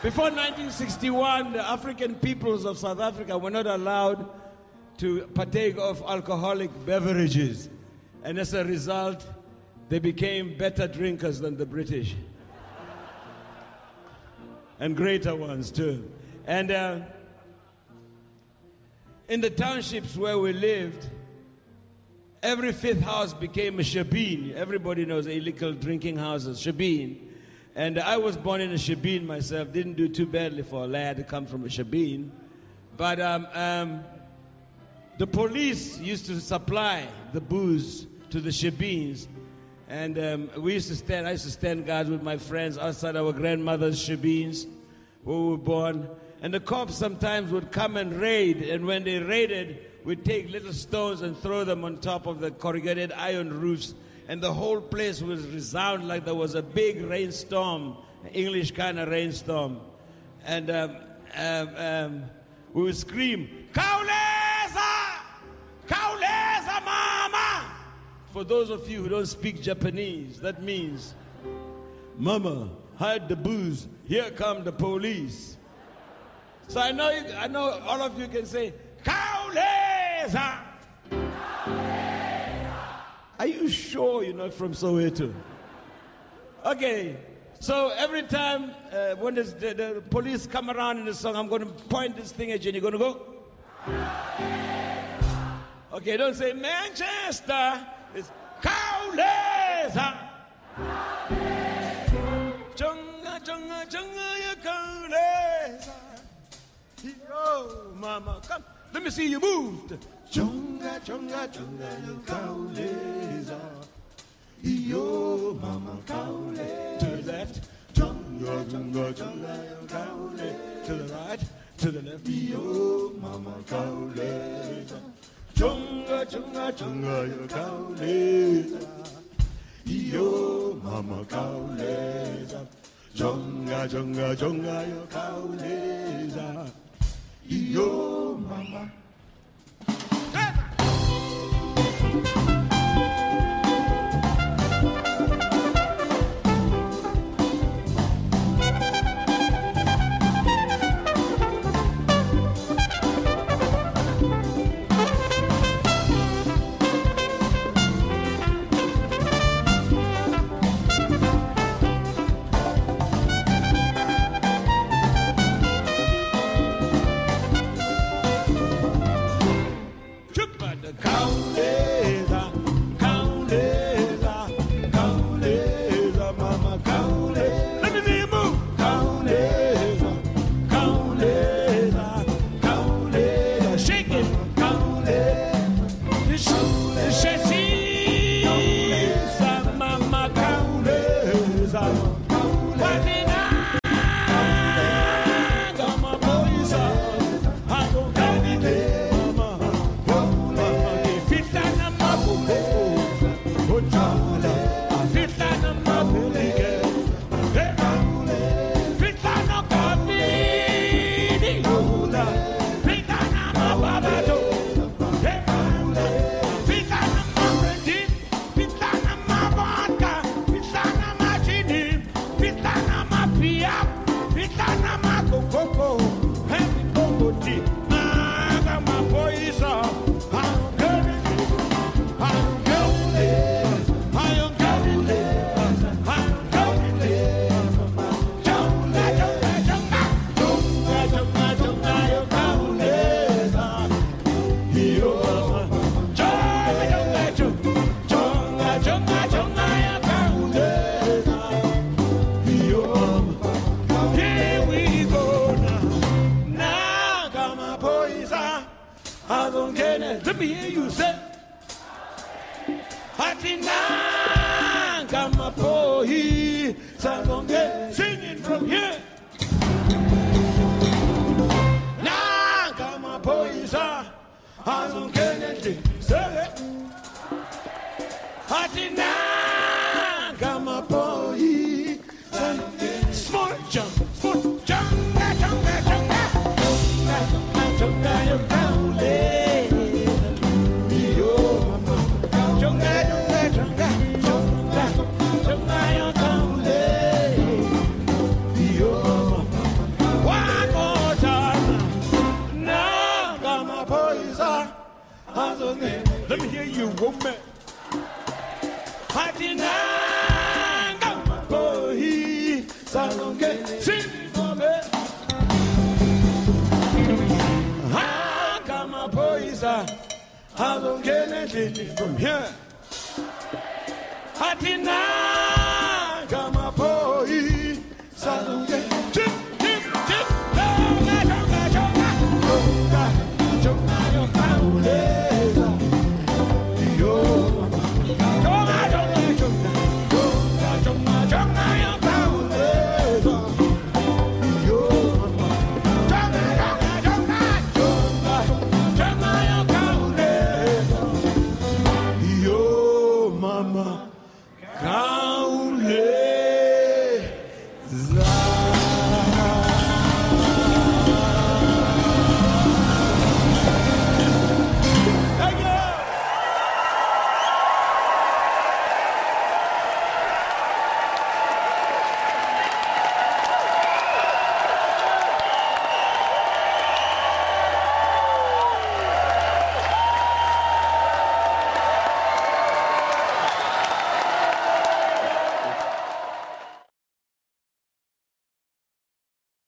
Before 1961, the African peoples of South Africa were not allowed to partake of alcoholic beverages. And as a result, they became better drinkers than the British. and greater ones, too. And uh, in the townships where we lived, every fifth house became a shebeen. Everybody knows illegal drinking houses, shebeen. And I was born in a shebeen myself. Didn't do too badly for a lad to come from a shebeen. But um, um, the police used to supply the booze to the shebeens. And um, we used to stand, I used to stand guard with my friends outside our grandmother's shebeens where we were born. And the cops sometimes would come and raid. And when they raided, we'd take little stones and throw them on top of the corrugated iron roofs and the whole place was resound like there was a big rainstorm, English kind of rainstorm. And um, um, um, we would scream, Kauleza! Kauleza, mama! For those of you who don't speak Japanese, that means, Mama, hide the booze. Here come the police. So I know, you, I know all of you can say, Kauleza! Are you sure you're not from Soweto? Okay, so every time uh, when the, the, police come around in the song, I'm going to point this thing at you and you're going to go. Okay, don't say Manchester, it's Kauleza. Chunga, chunga, chunga, ya Kauleza. Oh, mama, come. Let me see you moved. Chunga, chunga, yo kauleza. Yo, mama kaule. To the left. Chunga, chunga, chunga, yo kaule. To the right. To the left. Yo, mama kauleza. Chunga, chunga, chunga, yo kauleza. Yo, mama kauleza. Chunga, chunga, chunga, yo kauleza. Yo, mama. public. Let me hear you say. Hatinanga mapohi. Let me hear you, woman. Hatinanga, bohi, salonge, sing for me. From here. Hatinanga. Mama.